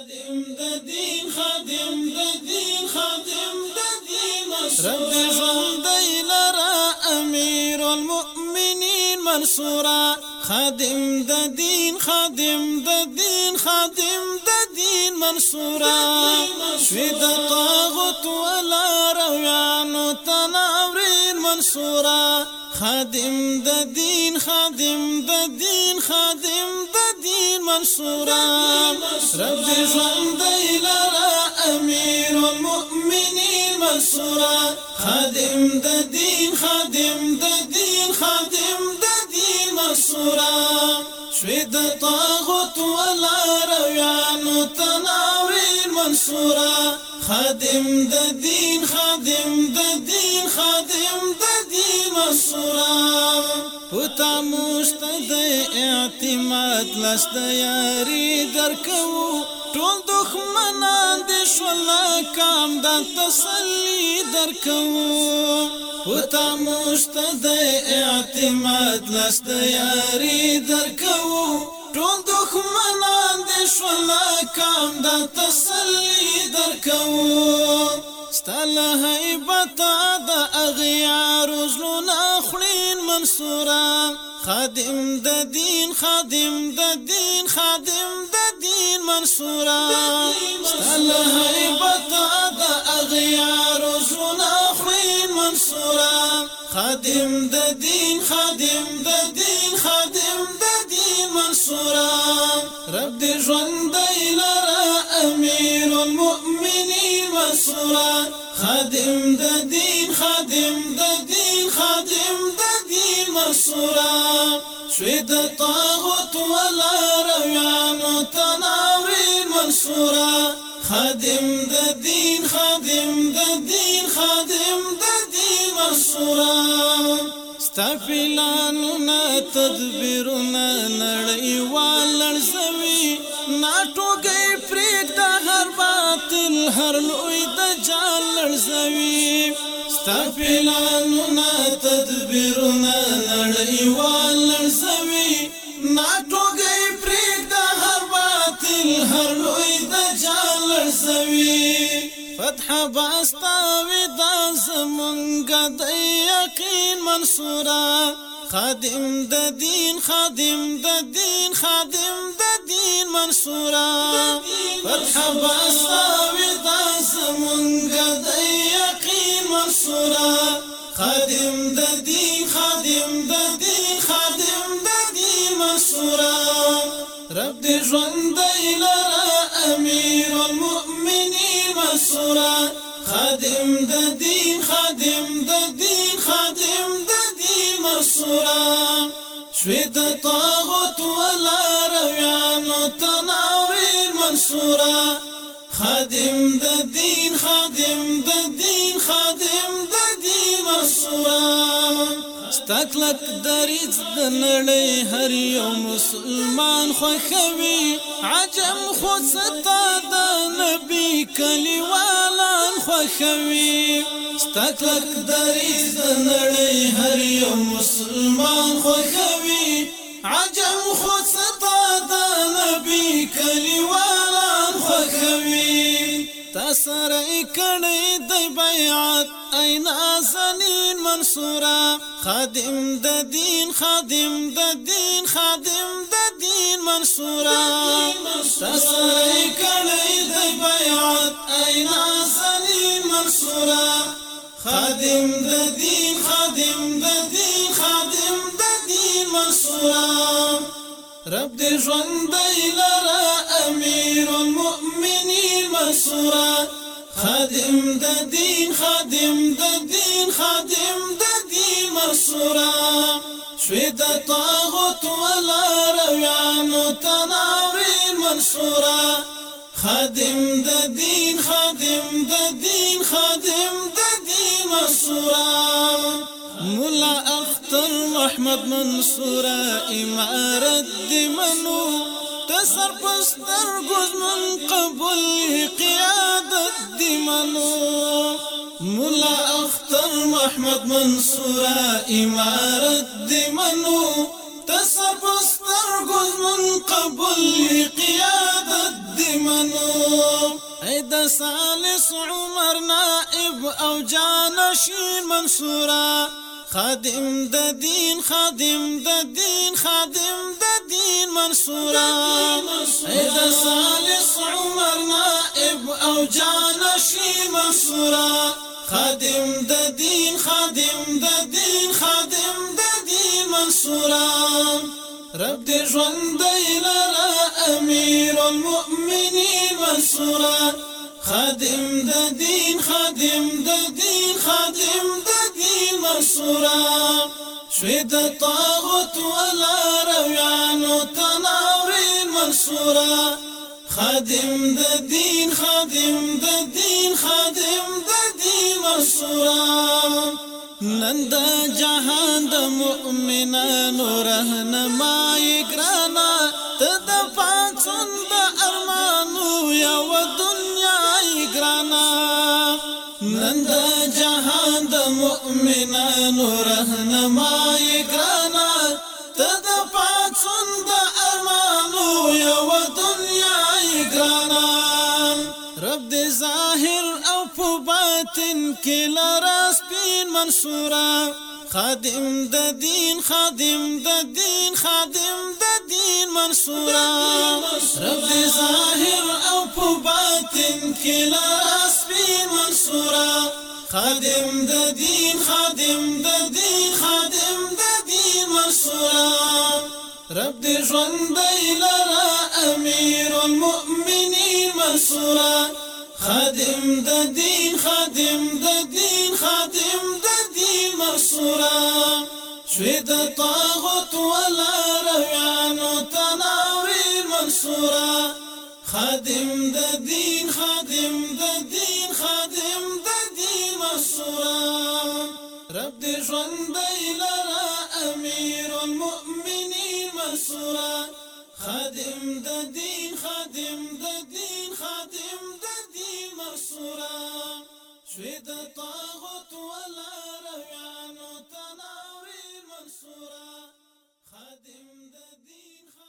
خادم د دین خادم د دین خادم د دین رب ژوندۍ لرا امیر المؤمنین منصورا. خادم د دین خادم د دین خادم د دین منصورا. شوی د طاغوت ولا رویانو تناورین منصورا. خادم د دین خادم د دین خادم منصورا رب ژوندۍ لرا امیر المؤمنین منصورا. خادم دین خادم دین خادم دین منصورا. شوی د طاغوت ولا رویانو تناوین منصورا. خادم دین خادم دین خادم دین منصورا. پتا مشت د اعتماد لست یاري درکو ټول دښمنان د شول کام د تسلی درکو پتا مشت د اعتماد لست یاري درکو ټول دښمنان د شول کام د تسلی درکو ستل هیبت د اغیار زلون خړین منصورا خادم د دین خادم د دین خادم د دین منصورا ستل هیبت د اغیار زلون خړین منصورا خادم د دین خادم د دین خادم منصورا. رب دې ژوند لرا امیر المؤمنین منصورا. خادم د دین خادم د دین خادم د دین منصورا. شوی د طاغوت ولا رویانو تناوین منصورا. خادم د دین خادم د دین خادم د دین منصورا. ستفلانو نه تدبیرونه نړیوال لړزوي ناټوګي پریک د هر باطل هر لوی د جال لړزوي ستفلانو نه تدبیرونه نړیوال لړزوي ناټو فتح باستاوي د زمونږ د منصورا خادم د خادم د خادم د دین منصورا فتح باستاوي د زمونږ د یقین منصورا خادم د خادم د خادم د دین منصورا رب دې ژوند لرا امیر منصورا خادم د دین خادم د دین خادم د دین منصورا شوی د طاغوت ولا رویانو تناوین منصورا خادم د دین خادم د دین خادم د دین منصورا ستکلک دریز د نړۍ هر یو مسلمان خوښوي عجم خو ستا د نبی خوښوي ستکلک دریز د نړۍ هر یو مسلمان خوښوي عجم خو ستا د نبی کلیوالان خوښوي تسره کړي د بیعت اینا زنین منصورا. خادم د دین خادم د دین خادم د دین منصورا. تسره کړي د بیعت اینا منصورا خادم د خادم د خادم د دین رب دې ژوند لرا امیر المؤمنین منصورا خادم د خادم د خادم د دین منصورا شوی د طاغوت ولا رویانو تناوین منصورا خادم د دین خادم د دین خادم د دین منصورا. مولا أختر محمد منصورا امارت دی منو تسر پستر گزمن قبول قیادت دی منو مولا أختر محمد منصورا امارت دی منو تسر پستر گزمن قبول قیادت سالس عمر نائب أو جانشین منصورا خادم د دین خادم د دین خادم د دین منصورا د سالس عمر نائب أو جانشین منصورا خادم د دین خادم د دین خادم د دین منصورا رب دې ژوند لرا امیر المؤمنین منصورا خادم د دین خادم د دین خادم د دین منصورا. شوي د طاغوت ولا رويانو تناورين منصورا. خادم د دین خادم د دین خادم د دین منصورا. نن جهان د مؤمنانو رهنمای ګرانا ته د پاتون د ارمانو یو دنیا ګرانا نن د جهان د مؤمنانو رهنمای ګرانا ته د پاتون د ارمانو یو دنیا ګرانا رب دې ظاهر أو په باطن کې لرا سپین منصورا۔ خادم د دین خادم د دین خادم د منصورا. رب ظاهر أو په باطن کې منصورا. خادم د خادم د خادم د دین منصورا. رب دې ژوند لرا امیر المؤمنین منصورا. خادم د خادم د خادم د دین منصورا. شوي د طاغوت ولا رويانو تناوري منصورا. خادم د دین خادم د دین خادم د دین منصورا. رب دې ژوند لرا امیر المؤمنین خادم د دین خادم د دین خادم د دین منصورا. شوي د طاغوت ولا روي سورا خادم د دین خادم